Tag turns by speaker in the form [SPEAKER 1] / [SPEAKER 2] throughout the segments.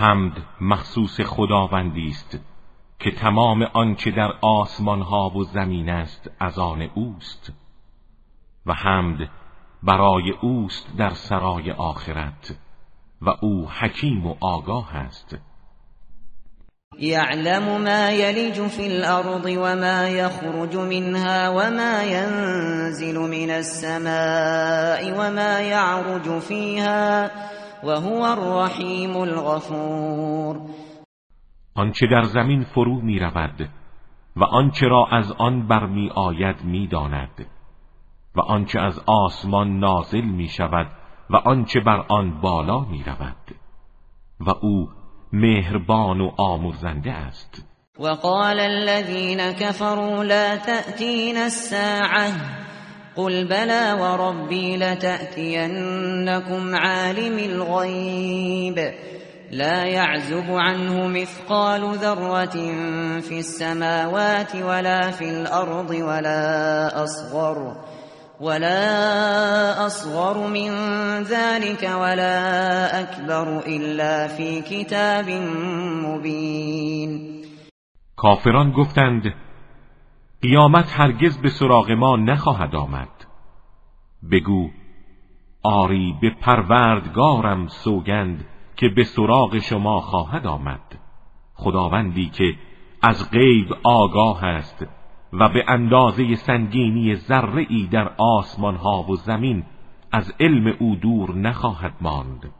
[SPEAKER 1] حمد مخصوص خداوندی است که تمام آنچه در آسمان ها و زمین است از آن اوست و حمد برای اوست در سرای آخرت و او حکیم و آگاه است.
[SPEAKER 2] یعلم ما یلج فی الارض وما یخرج منها وما ينزل من السماء وما يعرج فيها وهو الرحیم الغفور.
[SPEAKER 1] آنچه در زمین فرو می رود و آنچه را از آن برمی آید می داند و آنچه از آسمان نازل می شود و آنچه بر آن بالا می رود و او مهربان و آموزنده است.
[SPEAKER 2] وقال الذين كفروا لا تأتينا الساعة. قل بلى وربي لتأتينكم عالم الغيب لا يعزب عنه مثقال ذرة في السماوات ولا في الأرض ولا أصغر ولا اصغر من ذلك ولا اكبر الا في كتاب مبین
[SPEAKER 1] کافران گفتند قیامت هرگز به سراغ ما نخواهد آمد. بگو آری به پروردگارم سوگند که به سراغ شما خواهد آمد. خداوندی که از غیب آگاه است و به اندازه سنگینی ذره ای در آسمان ها و زمین از علم او دور نخواهد ماند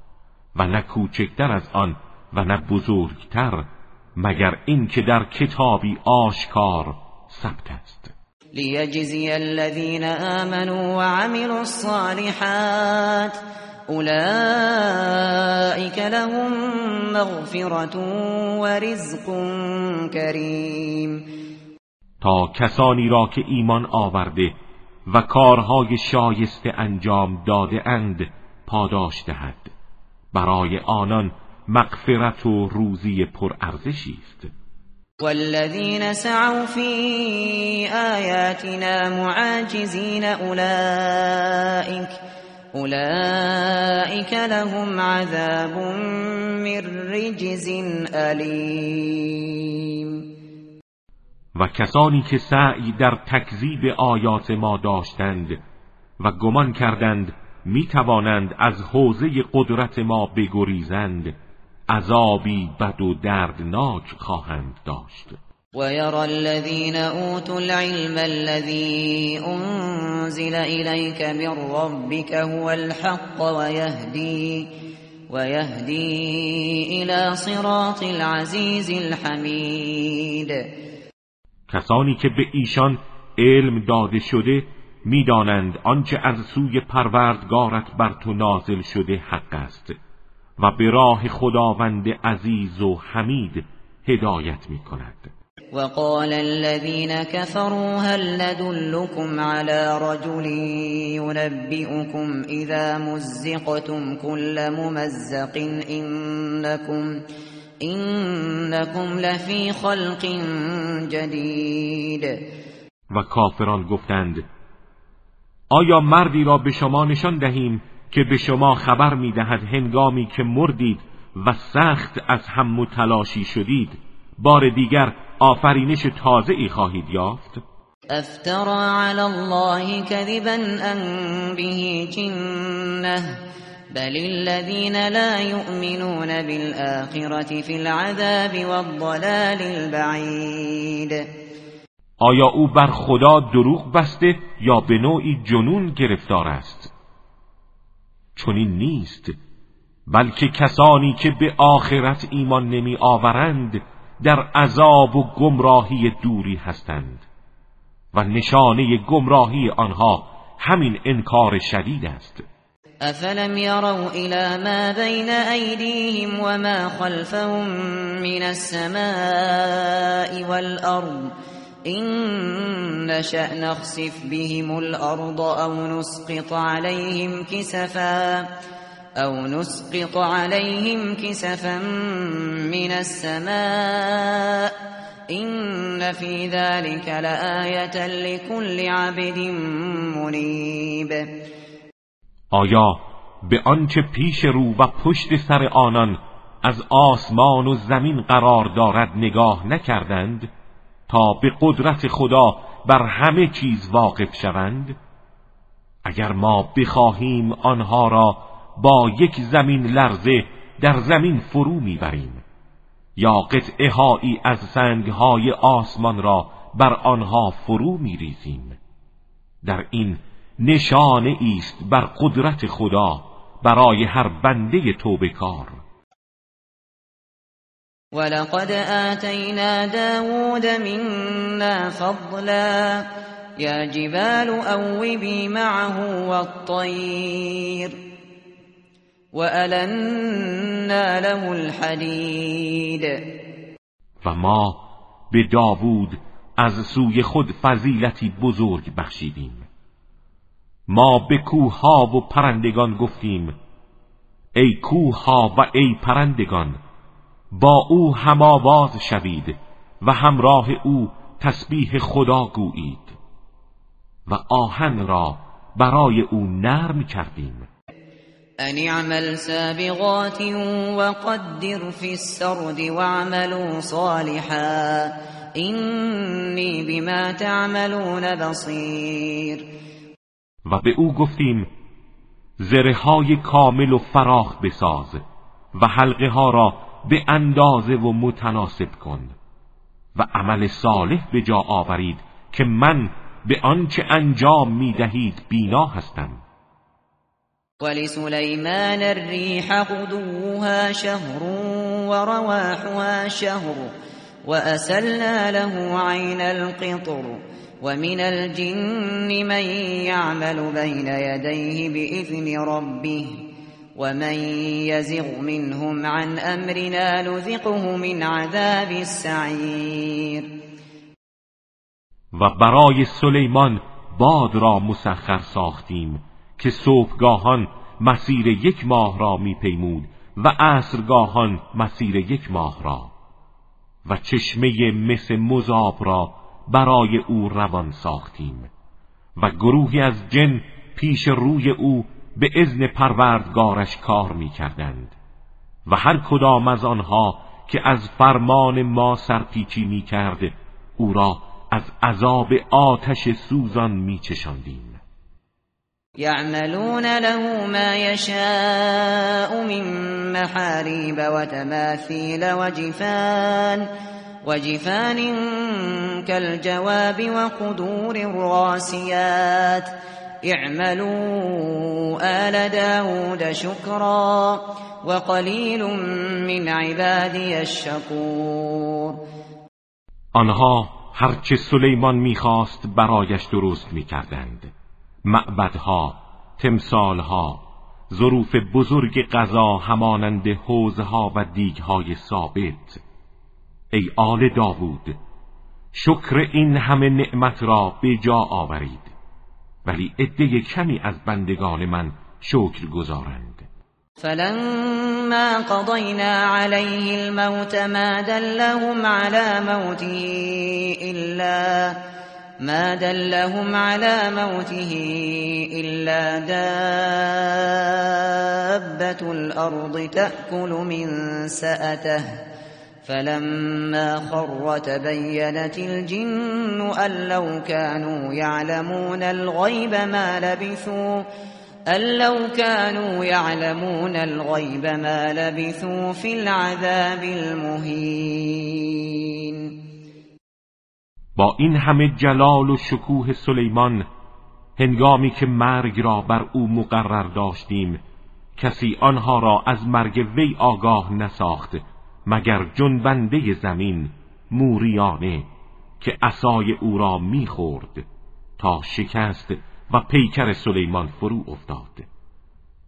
[SPEAKER 1] و نه کوچکتر از آن و نه بزرگتر مگر اینکه در کتابی آشکار ثبت است.
[SPEAKER 2] لیجزی الذین آمنوا وعملوا الصالحات اولئک لهم مغفرة ورزق کریم
[SPEAKER 1] تا کسانی را که ایمان آورده و کارهای شایسته انجام داده اند پاداش دهد. برای آنان مغفرت و روزی پرارزشی است.
[SPEAKER 2] والذین سعوا فی آیاتنا معاجزین اولئک اولئک لهم عذاب من رجز علیم
[SPEAKER 1] و کسانی که سعی در تکذیب آیات ما داشتند و گمان کردند می توانند از حوزه قدرت ما بگریزند. عذابی بد و دردناک خواهند داشت.
[SPEAKER 2] ويرى الذين اوتوا العلم الذي انزل اليك من ربك هو الحق ويهدي ويهدي الى صراط العزيز الحميد.
[SPEAKER 1] کسانی که به ایشان علم داده شده می‌دانند آنچه از سوی پروردگارت بر تو نازل شده حق است. و به راه خداوند عزیز و حمید هدایت می کند
[SPEAKER 2] وقال الذين كفروا هل ندلكم على رجل ينبئكم إذا مزقتم كل ممزق إنكم اینکم لفی خلق جدید
[SPEAKER 1] و کافران گفتند آیا مردی را به شما نشان دهیم که به شما خبر می‌دهد هنگامی که مردید و سخت از هم متلاشی شدید بار دیگر آفرینش تازه ای خواهید یافت؟
[SPEAKER 2] افترا علی الله کذبا ان به جنه بل الذين لا يؤمنون بالآخرة في العذاب والضلال البعید
[SPEAKER 1] آیا او بر خدا دروغ بسته یا به نوعی جنون گرفتار است؟ چنین نیست بلکه کسانی که به آخرت ایمان نمی آورند در عذاب و گمراهی دوری هستند. و نشانه گمراهی آنها همین انکار شدید است.
[SPEAKER 2] افلم يروا الى ما بين ايديهم وما خلفهم من السماء والارض إن نشأ نخسف بهم الأرض أو نسقط عليهم كسفا أو نسقط عليهم كسفا من السماء إن في ذلك لآية لكل عبد منیب
[SPEAKER 1] آیا به آنچه پیش رو و پشت سر آنان از آسمان و زمین قرار دارد نگاه نکردند؟ تا به قدرت خدا بر همه چیز واقف شوند؟ اگر ما بخواهیم آنها را با یک زمین لرزه در زمین فرو می‌بریم یا قطعه هایی از سنگ های آسمان را بر آنها فرو میریزیم در این نشانه است بر قدرت خدا برای هر بنده توبه کار
[SPEAKER 2] ولقد آتينا داود منا فضلا. يا جبال أوبي معه والطير. وألنا له الحديد.
[SPEAKER 1] و ما به داوود از سوی خود فضیلتی بزرگ بخشیدیم. ما به کوه و پرندگان گفتیم ای کوه و ای پرندگان با او هماواز شوید و همراه او تسبیح خدا گویید. و آهن را برای او نرم کردیم.
[SPEAKER 2] ان اعمل سابغات وقدر في السرد واعملوا صالحا. اینی بما تعملون بصیر
[SPEAKER 1] و به او گفتیم زره های کامل و فراخ بساز و حلقه ها را به اندازه و متناسب کن و عمل صالح به جا آورید که من به آنچه انجام می دهید بینا هستم.
[SPEAKER 2] ولسلیمان الریح قدوها شهر ورواحها شهر وأسلنا له عين القطر ومن الجن من يعمل بين يديه بإذن ربه. ومن يزغ منهم عن امرنا نذقه من عذاب السعیر
[SPEAKER 1] و برای سلیمان باد را مسخر ساختیم که صبحگاهان مسیر یک ماه را میپیمود و عصرگاهان مسیر یک ماه را و چشمه مس مذاب را برای او روان ساختیم و گروهی از جن پیش روی او به اذن پروردگارش کار می کردند و هر کدام از آنها که از فرمان ما سرپیچی می کرد او را از عذاب آتش سوزان می چشاندیم
[SPEAKER 2] یعملون له ما یشاء من محاریب و تماثیل و جفان و قدور الراسیات. اعملوا آل داود شكرا وقلیل من عبادی الشکور.
[SPEAKER 1] آنها هرچه سلیمان می‌خواست برایش درست می‌کردند. معبدها تمثالها ظروف بزرگ غذا همانند حوزها و دیگهای ثابت. ای آل داوود شکر این همه نعمت را به جا آورید. ولی عده کمی از بندگان من شکر گذارند
[SPEAKER 2] فلما قضينا عليه الموت ما دلهم على موته إلا ما دلهم على موته إلا دابة الأرض تأكل من سأته. فلما خر تبينت الجن أن لو كانوا يعلمون الغيب ما لبثوا أن لو كانوا يعلمون الغيب ما لبثوا في العذاب المهين.
[SPEAKER 1] با این همه جلال و شکوه سلیمان هنگامی که مرگ را بر او مقرر داشتیم کسی آنها را از مرگ وی آگاه نساخت. مگر جنبنده زمین موریانه که عصای او را می‌خورد تا شکست و پیکر سلیمان فرو افتاد.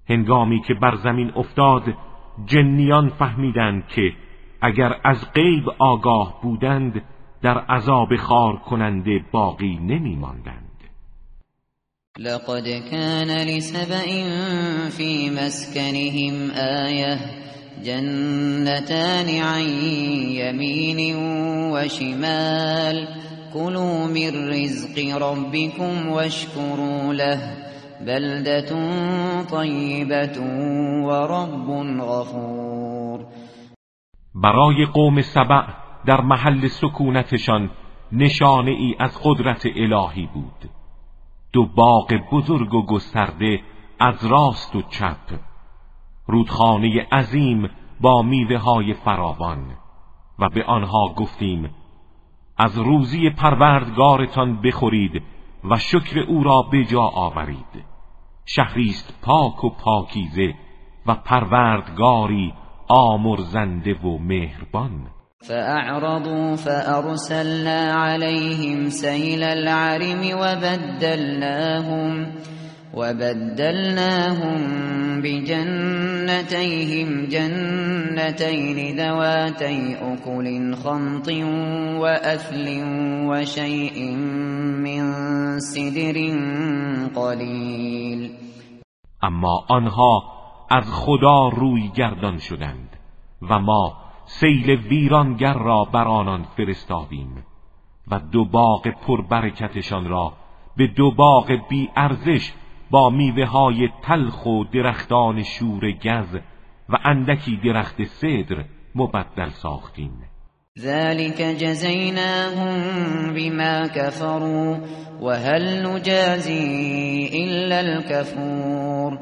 [SPEAKER 1] هنگامی که بر زمین افتاد جنیان فهمیدند که اگر از غیب آگاه بودند در عذاب خار کننده باقی نمی ماندند.
[SPEAKER 2] لقد كان لسبأ في مسكنهم آية جنتان عن يمين وشمال. كلوا من رزق ربكم واشكروا له. بلدة طيبة ورب غفور.
[SPEAKER 1] برای قوم سبع در محل سکونتشان نشانه ای از قدرت الهی بود. دو باغ بزرگ و گسترده از راست و چپ. رودخانه عظیم با میوه های فراوان و به آنها گفتیم از روزی پروردگارتان بخورید و شکر او را به جا آورید. شهریست پاک و پاکیزه و پروردگاری آمرزنده و مهربان.
[SPEAKER 2] فأعرضوا فأرسلنا عليهم سيل العرم وبدلناهم وبدلناهم بجنتيهم جنتين ذواتي أكل خمط وأثل وشيء من سدر قليل.
[SPEAKER 1] اما آنها از خدا روی گردان شدند و ما سیل ویرانگر را بر آنان فرستادیم و دو باغ پربرکتشان را به دو باغ بی ارزش با میوه های تلخ و درختان شور گز و اندکی درخت صدر مبدل ساختیم.
[SPEAKER 2] ذلك جزیناهم بما كفروا وهل نجازی الا الكفور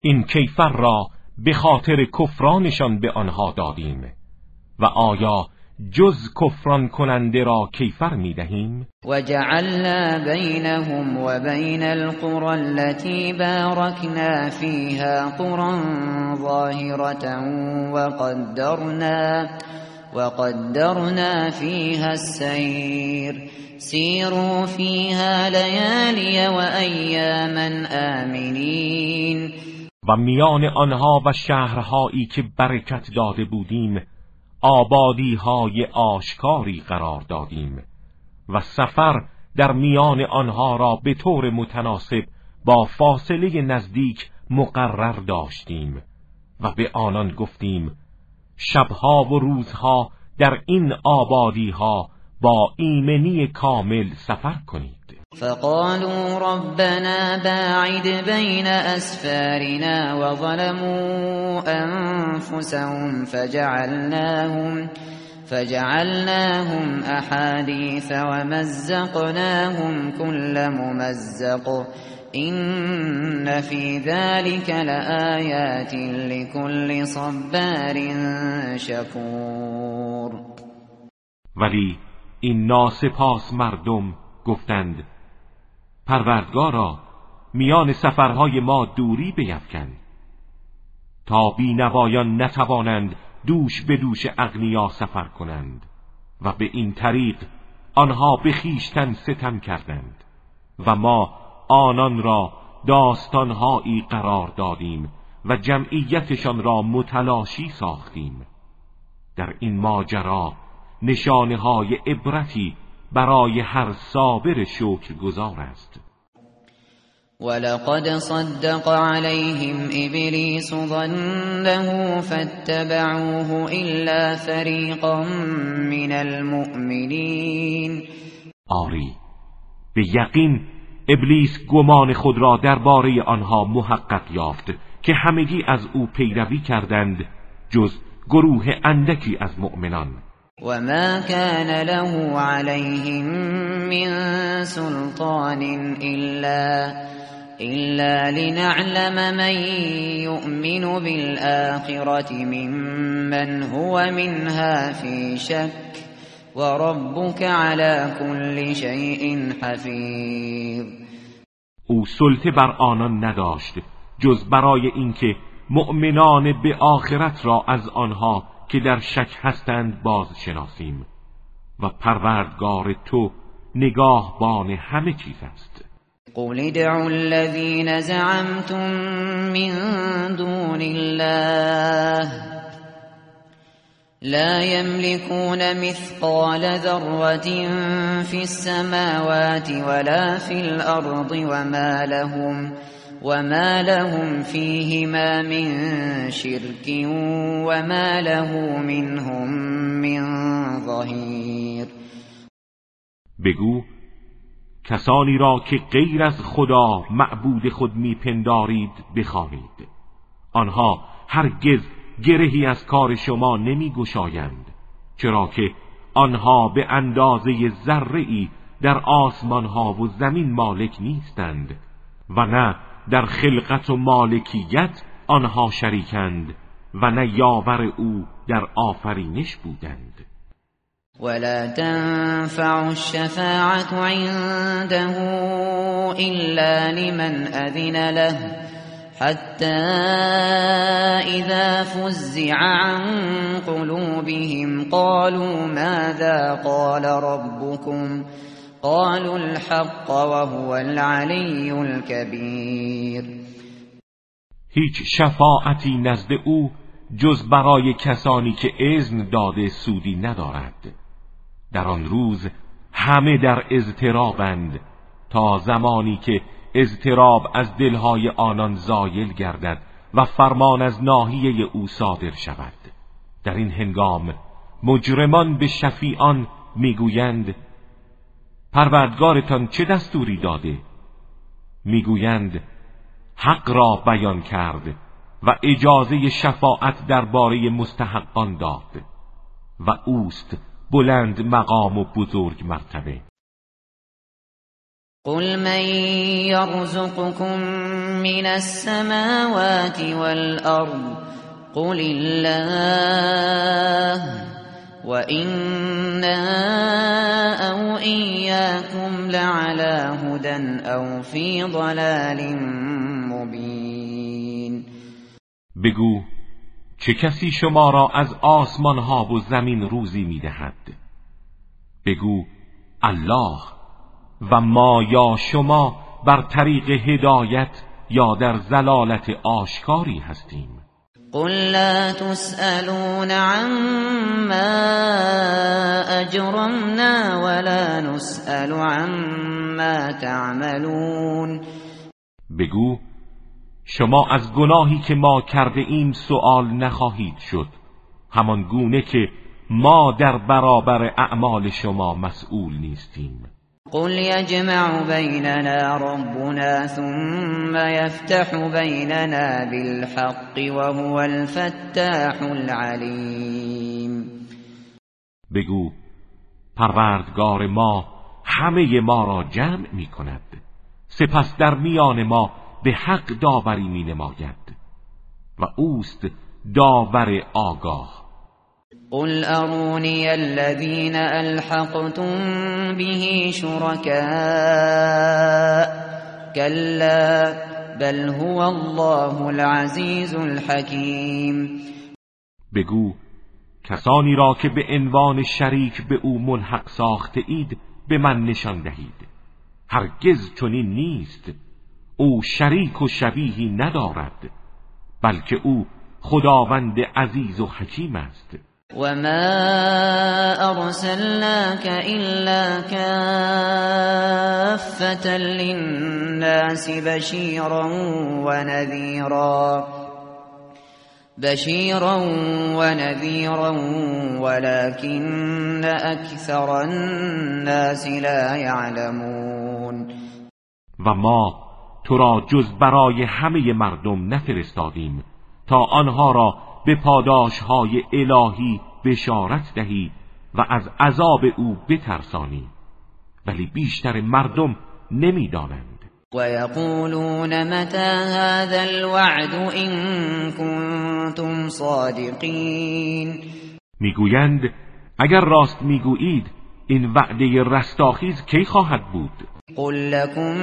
[SPEAKER 1] این کیفر را به خاطر کفرانشان به آنها دادیم و آیا جز کفران کننده را کیفر می دهیم
[SPEAKER 2] و جعلنا بینهم و بین القرى التي باركنا فيها قرى ظاهرة وقدرنا وقدرنا فيها السير سيروا فيها ليالي وأياما آمنين
[SPEAKER 1] و میان آنها و شهرهایی که برکت داده بودیم آبادی های آشکاری قرار دادیم و سفر در میان آنها را به طور متناسب با فاصله نزدیک مقرر داشتیم و به آنان گفتیم شبها و روزها در این آبادی ها با ایمنی کامل سفر کنید.
[SPEAKER 2] فقالوا ربنا باعد بين أسفارنا وظلموا أنفسهم فجعلناهم فجعلناهم أحاديث ومزقناهم كل ممزق. إن في ذلك لآيات لكل صبار شكور.
[SPEAKER 1] ولی این ناسپاس مردم گفتند پروردگارا میان سفرهای ما دوری بیفکن. تا بینوایان نتوانند دوش به دوش اغنیا سفر کنند و به این طریق آنها به خیشتن ستم کردند و ما آنان را داستانهایی قرار دادیم و جمعیتشان را متلاشی ساختیم. در این ماجرا نشانه های عبرتی برای هر صابر شکر گذار است.
[SPEAKER 2] ولقد صدق عليهم ابلیس ظنه فاتبعوه الا فريقا من المؤمنین
[SPEAKER 1] آری به یقین ابلیس گمان خود را درباره آنها محقق یافت که همگی از او پیروی کردند جز گروه اندکی از مؤمنان.
[SPEAKER 2] وما كان له عليهم من سلطان إلا إلا لنعلم من يؤمن بالآخرة ممن هو منها في شك وربك على كل شيء حفيظ.
[SPEAKER 1] او سلطه بر آنان نداشت جز برای اینکه مؤمنان به آخرت را از آنها که در شک هستند باز شناسیم و پروردگار تو نگاهبان همه چیز است.
[SPEAKER 2] قل ادعوا الذين زعمتم من دون الله لا يملكون مثقال ذرة في السماوات ولا في الأرض وما لهم فيهما من شرك وما له منهم من ظهیر
[SPEAKER 1] بگو کسانی را که غیر از خدا معبود خود میپندارید بخوانید. آنها هرگز گرهی از کار شما نمی گشایند چرا که آنها به اندازه ذره در آسمان ها و زمین مالک نیستند و نه در خلقت و مالکیت آنها شریکند و نه یاور او در آفرینش بودند.
[SPEAKER 2] ولا تنفع الشفاعة عنده إلا لمن أذن له حتى إذا فزع عن قلوبهم قالوا ماذا قال ربكم؟ قالوا الحق وهو العلي الكبير.
[SPEAKER 1] هیچ شفاعتی نزد او جز برای کسانی که اذن داده سودی ندارد. در آن روز همه در اضطرابند تا زمانی که اضطراب از دلهای آنان زایل گردد و فرمان از ناحیه او صادر شود. در این هنگام مجرمان به شفیعان می‌گویند پروردگارتان چه دستوری داده؟ می‌گویند حق را بیان کرد و اجازه شفاعت درباره مستحقان داد و اوست بلند مقام و بزرگ مرتبه.
[SPEAKER 2] قل من يرزقكم من السماوات والأرض قل الله وإنا أو إياكم لعلى هدى أو في ضلال مبين
[SPEAKER 1] بگو چه کسی شما را از آسمان ها و زمین روزی می‌دهد؟ بگو الله. و ما یا شما بر طریق هدایت یا در زلالت آشکاری هستیم.
[SPEAKER 2] قل لا تسألون عما اجرمنا ولا نسأل عما تعملون.
[SPEAKER 1] بگو شما از گناهی که ما کرده ایم سؤال نخواهید شد. همان گونه که ما در برابر اعمال شما مسئول نیستیم.
[SPEAKER 2] قل يجمع بيننا ربنا ثم يفتح بيننا بالحق وهو الفتاح العليم
[SPEAKER 1] بگو پروردگار ما همه ما را جمع می کند سپس در میان ما به حق داوری می نماید و اوست داور آگاه.
[SPEAKER 2] قل اروني الذين الحقتم به شركاء كلا بل هو الله العزيز الحكيم
[SPEAKER 1] بگو کسانی را که به عنوان شریک به او ملحق ساخته اید به من نشان دهید. هرگز چنین نیست. او شریک و شبیهی ندارد بلکه او خداوند عزیز و حکیم است.
[SPEAKER 2] وما أرسلناك إلا كافة للناس بشيرا ونذيرا بشيرا ونذيرا ولكن أكثر الناس لا يعلمون
[SPEAKER 1] و ما تو را جز برای همه مردم نفرستادیم تا آنها را به پاداش های الهی بشارت دهی و از عذاب او بترسانی ولی بیشتر مردم نمی‌دانند.
[SPEAKER 2] و یقولون متى هذا الوعد ان کنتم صادقین
[SPEAKER 1] می‌گویند اگر راست می‌گویید این وعده رستاخیز کی خواهد بود؟
[SPEAKER 2] قل لكم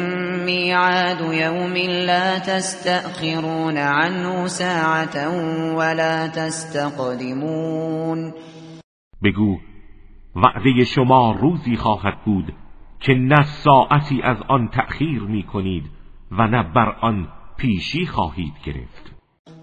[SPEAKER 2] ميعاد يوم لا تستأخرون عنه ساعة ولا تستقدمون.
[SPEAKER 1] بگو وعده شما روزی خواهد بود که نه ساعتی از آن تأخیر می کنید و نه بر آن پیشی خواهید گرفت.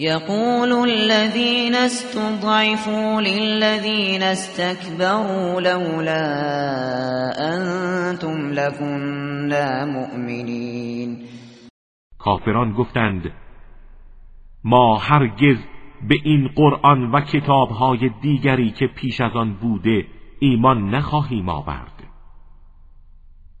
[SPEAKER 2] يقول الذين استضعفوا للذين استكبروا لولا أنتم لكنا مؤمنين.
[SPEAKER 1] کافران گفتند ما هرگز به این قرآن و کتابهای دیگری که پیش از آن بوده ایمان نخواهیم آورد.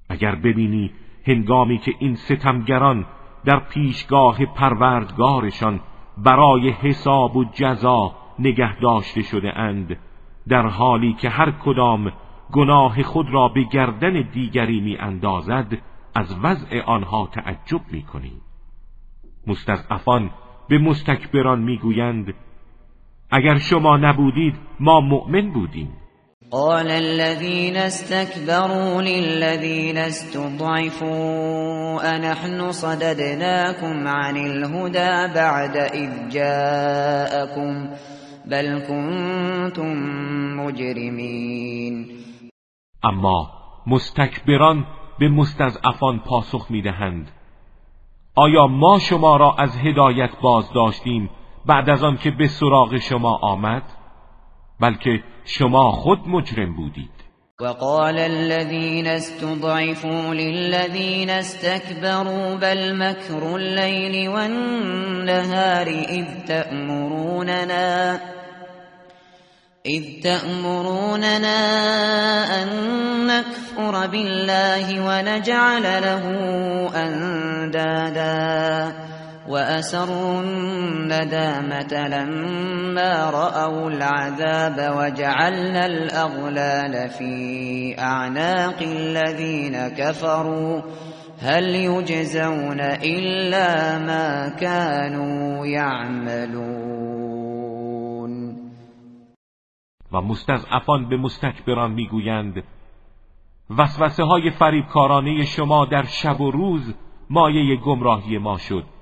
[SPEAKER 1] اگر ببینی هنگامی که این ستمگران در پیشگاه پروردگارشان برای حساب و جزا نگه داشته شده اند در حالی که هر کدام گناه خود را به گردن دیگری می اندازد از وضع آنها تعجب می کنی مستضعفان به مستکبران می‌گویند اگر شما نبودید ما مؤمن بودیم.
[SPEAKER 2] قال الذين استكبروا للذين استضعفوا أنحن صددناكم عن الهدى بعد إذ جاءكم بل كنتم مجرمين.
[SPEAKER 1] اما مستکبران به مستضعفان پاسخ می‌دهند. آیا ما شما را از هدایت باز داشتیم بعد از آن که به سراغ شما آمد؟ بلکه شما خود مجرم بودید.
[SPEAKER 2] وقال الذين استضعفوا للذين استكبروا بل مكر الليل والنهار إذ تأمروننا إذ تأمروننا أن نكفر بالله ونجعل له أندادا. وأسروا الندامة لما رأوا العذاب وجعلنا الأغلال في أعناق الذين كفروا. هل يجزون إلا ما كانوا يعملون.
[SPEAKER 1] و مستضعفان به مستکبران می‌گویند وسوسه های فریبکارانه شما در شب و روز مایه گمراهی ما شد.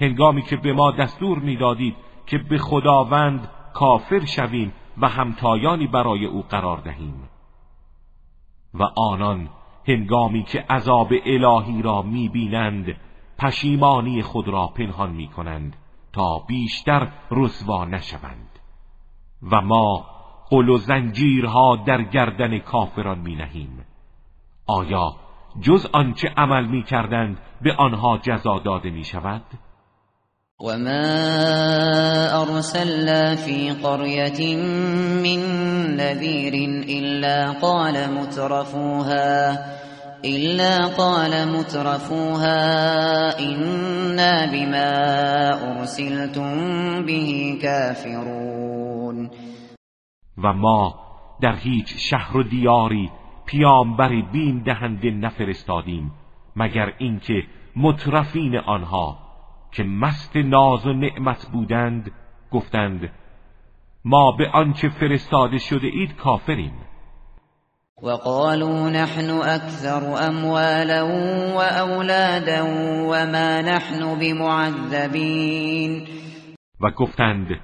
[SPEAKER 1] هنگامی که به ما دستور می‌دادید که به خداوند کافر شویم و همتایانی برای او قرار دهیم. و آنان هنگامی که عذاب الهی را می‌بینند پشیمانی خود را پنهان می‌کنند تا بیشتر رسوا نشوند. و ما قل و زنجیرها در گردن کافران می نهیم آیا جز آنچه عمل می کردند به آنها جزا داده می شود؟
[SPEAKER 2] وما أرسلنا في قرية من نذير إلا قال مترفوها إلا قال مترفوها إنا بما أرسلتم به كافرون.
[SPEAKER 1] و ما در هیچ شهر و دیاری پیامبری بین دهنده نفرستادیم مگر اینکه مترفین آنها که مست ناز و نعمت بودند گفتند ما به آنچه فرستاده شده اید کافریم.
[SPEAKER 2] وقالوا نحن اكثر اموالا واولادا وما نحن بمعذبین.
[SPEAKER 1] و گفتند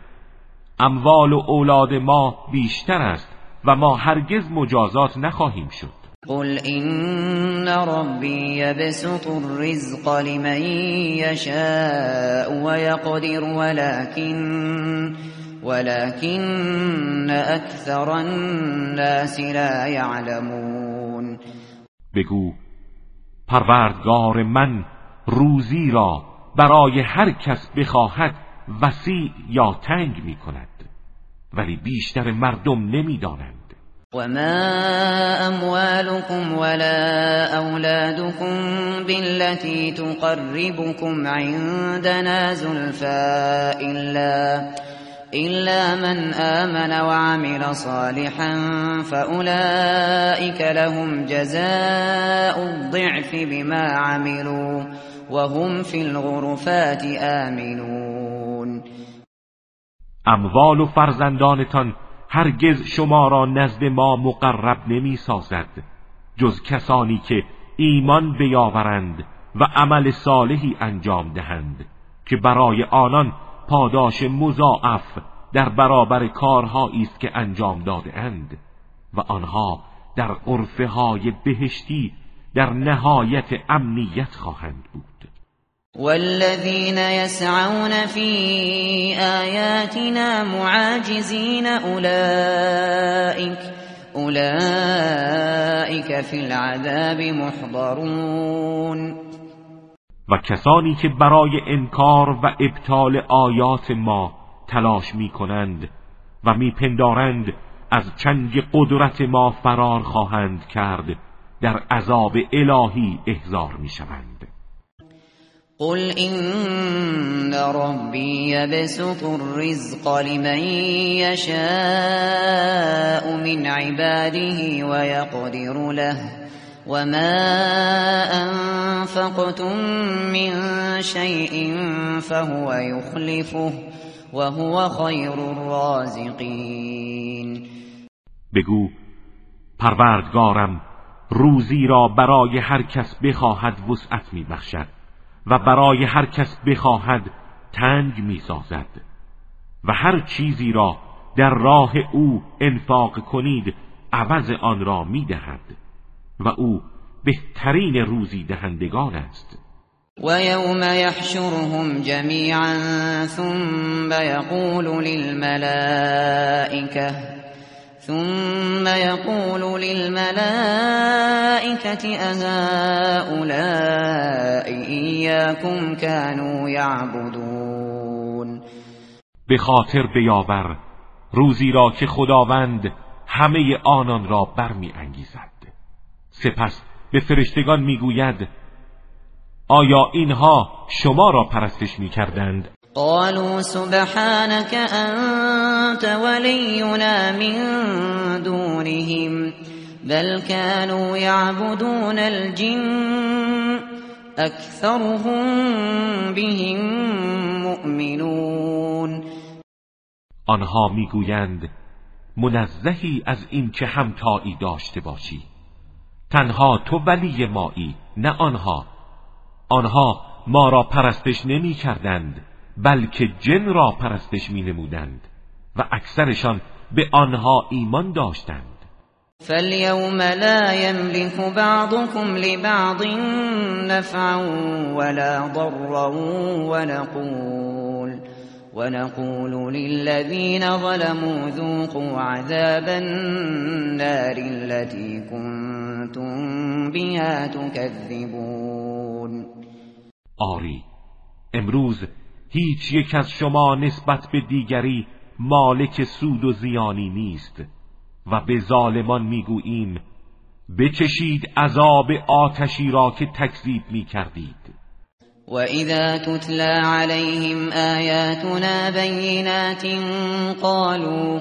[SPEAKER 1] اموال و اولاد ما بیشتر است و ما هرگز مجازات نخواهیم شد.
[SPEAKER 2] قل إن ربي يبسط الرزق لمن يشاء ويقدر ولكن ولكن أكثر الناس لا يعلمون.
[SPEAKER 1] بگو پروردگار من روزی را برای هر کس بخواهد وسیع یا تنگ می کند ولی بیشتر مردم نمی‌دانند.
[SPEAKER 2] وما أموالكم ولا أولادكم بالتي تقربكم عندنا زلفا إلا إلا من آمن وعمل صالحا فأولئك لهم جزاء الضعف بما عملوا وهم في الغرفات آمنون.
[SPEAKER 1] أموال فرزندانتان هرگز شما را نزد ما مقرب نمی سازد جز کسانی که ایمان بیاورند و عمل صالحی انجام دهند که برای آنان پاداش مضاعف در برابر کارهایی است که انجام داده اند و آنها در عرفه های بهشتی در نهایت امنیت خواهند بود.
[SPEAKER 2] والذین يسعون في آیاتنا معاجزین اولئک اولئک فی العذاب محضرون.
[SPEAKER 1] و کسانی که برای انکار و ابطال آیات ما تلاش می کنند و میپندارند از چنگ قدرت ما فرار خواهند کرد در عذاب الهی احضار می شوند
[SPEAKER 2] قل إن ربي يبسط الرزق لمن يشاء من عباده ويقدر له وما أنفقتم من شيء فهو يخلفه وهو خير الرازقين.
[SPEAKER 1] بگو پروردگارم روزی را برای هر کس بخواهد وسعت میبخشد. و برای هر کس بخواهد تنگ می‌سازد و هر چیزی را در راه او انفاق کنید عوض آن را می‌دهد و او بهترین روزی دهندگان است.
[SPEAKER 2] و یوم یحشرهم جمیعا ثم یقول للملائکه ثم يقول للملائكة أهؤلاء إياكم كانوا يعبدون.
[SPEAKER 1] به خاطر بیاور روزی را که خداوند همه آنان را برمی انگیزد. سپس به فرشتگان می‌گوید آیا اینها شما را پرستش می کردند
[SPEAKER 2] قالوا سبحانك أنت ولينا من دونهم بل كانوا يعبدون الجن أكثرهم بهم مؤمنون.
[SPEAKER 1] آنها می‌گویند منزهی از این که همتایی داشته باشی. تنها تو ولی مایی نه آنها. آنها ما را پرستش نمی کردند بلکه جن را پرستش می نمودند و اکثرشان به آنها ایمان داشتند.
[SPEAKER 2] فاليوم لا يملك بعضكم لبعض نفعا ولا ضرا ونقول ونقول للذين ظلموا ذوقوا عذاب النار التي كنتم بها تكذبون.
[SPEAKER 1] آری امروز هیچ یک از شما نسبت به دیگری مالک سود و زیانی نیست و به ظالمان می‌گوییم بچشید عذاب آتشی را که تکذیب می کردید
[SPEAKER 2] و اذا تتلا علیهم آیاتنا بینات قالوا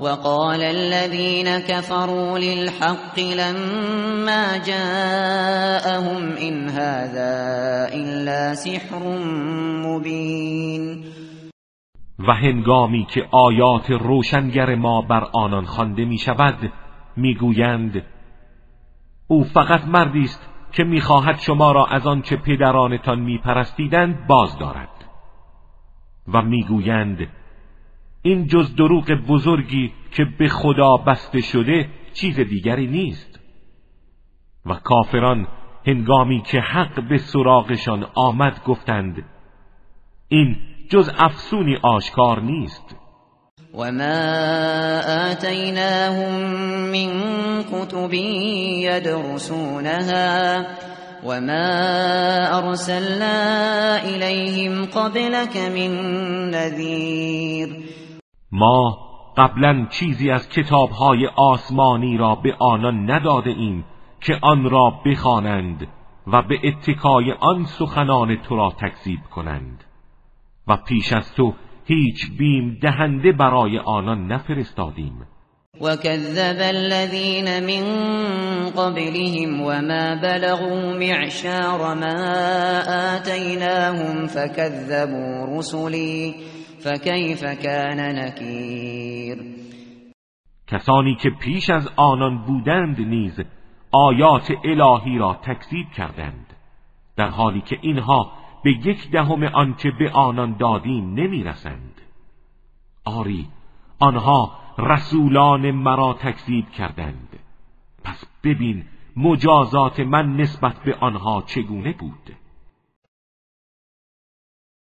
[SPEAKER 2] وقال الذين كفروا للحق لما جاءهم إن هذا إلا سحر مبين.
[SPEAKER 1] و هنگامی که آیات روشنگر ما بر آنان خوانده می شود می‌گویند او فقط مردی است که می‌خواهد شما را از آنچه پدرانتان میپرستیدند باز دارد. و می‌گویند این جز دروغ بزرگی که به خدا بسته شده چیز دیگری نیست. و کافران هنگامی که حق به سراغشان آمد گفتند این جز افسونی آشکار نیست.
[SPEAKER 2] و ما آتیناهم من کتب یدرسونها وما ارسلنا الیهم قبلك من نذیر
[SPEAKER 1] ما قبلا چیزی از کتابهای آسمانی را به آنان نداده ایم که آن را بخوانند و به اتکای آن سخنان تو را تکذیب کنند. و پیش از تو هیچ بیم دهنده برای آنان نفرستادیم.
[SPEAKER 2] وكذب الذين من قبلهم وما بلغوا معشار ما آتيناهم فكذبوا رسلي فكيف كان نكیر
[SPEAKER 1] کسانی که پیش از آنان بودند نیز آیات الهی را تکذیب کردند در حالی که اینها به یک دهم آنچه به آنان دادیم نمی‌رسند. آری آنها رسولان مرا تکذیب کردند. پس ببین مجازات من نسبت به آنها چگونه بود.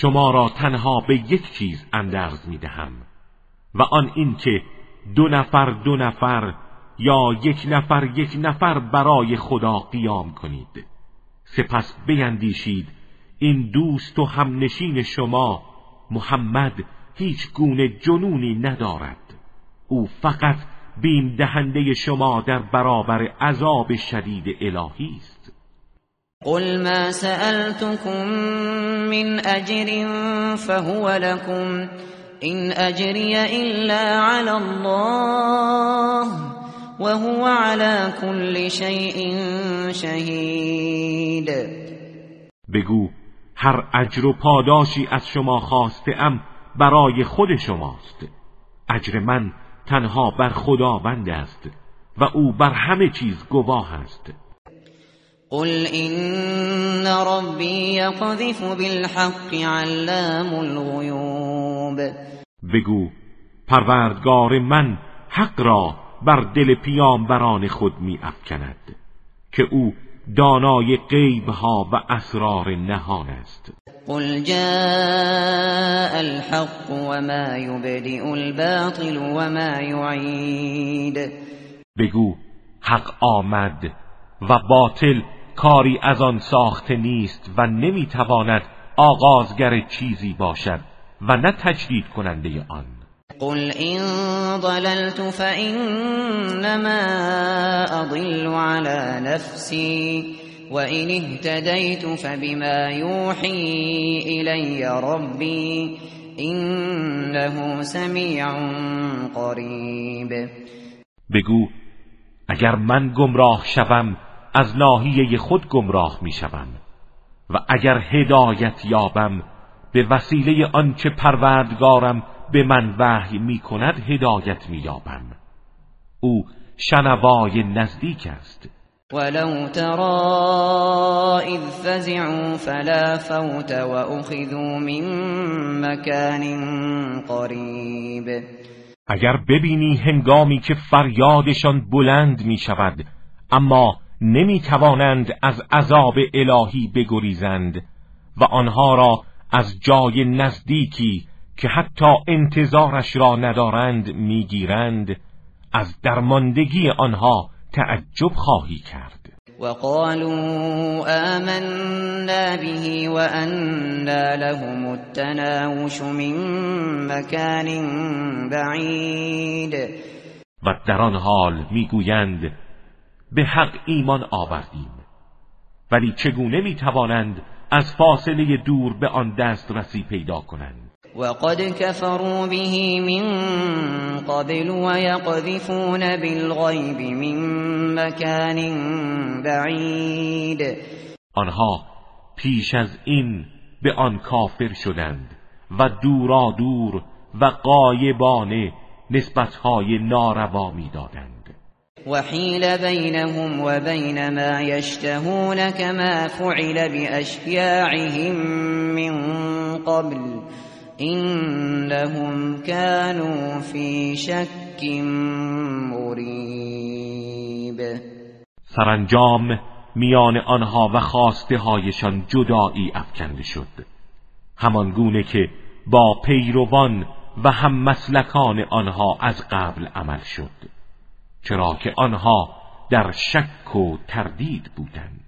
[SPEAKER 1] شما را تنها به یک چیز اندرز می دهم و آن این که دو نفر دو نفر یا یک نفر یک نفر برای خدا قیام کنید. سپس بیندیشید این دوست و همنشین شما محمد هیچ گونه جنونی ندارد. او فقط بیم دهنده شما در برابر عذاب شدید الهی است.
[SPEAKER 2] قل ما سألتكم من اجر فهو لكم این اجری الا على الله وهو على كل شيء شهید
[SPEAKER 1] بگو هر اجر و پاداشی از شما خواسته ام برای خود شماست. اجر من تنها بر خداوند است و او بر همه چیز گواه است.
[SPEAKER 2] قل ان ربی یقذف بالحق علام الغیوب
[SPEAKER 1] بگو پروردگار من حق را بر دل پیامبران خود می افکند که او دانای غیب ها و اسرار نهان است.
[SPEAKER 2] قل جاء الحق وما يبدئ الباطل وما يعيد
[SPEAKER 1] بگو حق آمد و باطل کاری از آن ساخته نیست و نمی‌تواند آغازگر چیزی باشد و نه تجدید کننده آن.
[SPEAKER 2] قل این ضللت فإنما اضل على نفسی وإن اهتديت فبما يوحي إلي ربي إنه سمیع قریب
[SPEAKER 1] بگو اگر من گمراه شوم از ناحیه خود گمراه می شوم و اگر هدایت یابم به وسیله آنچه پروردگارم به من وحی می کند هدایت می یابم او شنوای نزدیک است.
[SPEAKER 2] ولو ترى اذ فزعوا فلا فوت واخذوا من مكان قریب.
[SPEAKER 1] اگر ببینی هنگامی که فریادشان بلند می شود اما نمی توانند از عذاب الهی بگریزند و آنها را از جای نزدیکی که حتی انتظارش را ندارند می‌گیرند از درماندگی آنها تعجب خواهی کرد.
[SPEAKER 2] وقالوا آمنا به وأنا لهم التناوش من مكان بعید.
[SPEAKER 1] و در آن حال می‌گویند به حق ایمان آوردیم. ولی چگونه می‌توانند از فاصله دور به آن دسترسی پیدا کنند؟
[SPEAKER 2] وقد كفروا به من قبل ويقذفون بالغيب من مكان بعید
[SPEAKER 1] آنها پیش از این به آن کافر شدند و دورا دور و قایبانه نسبتهای ناروا می‌دادند.
[SPEAKER 2] وحيل بينهم وبين ما يشتهون كما فعل بأشياعهم من قبل إنهم كانوا في شك مريب.
[SPEAKER 1] سرانجام میان آنها و خواسته هایشان جدایی افکنده شد. همان گونه که با پیروان و هم مسلکان آنها از قبل عمل شد. چرا که آنها در شک و تردید بودند.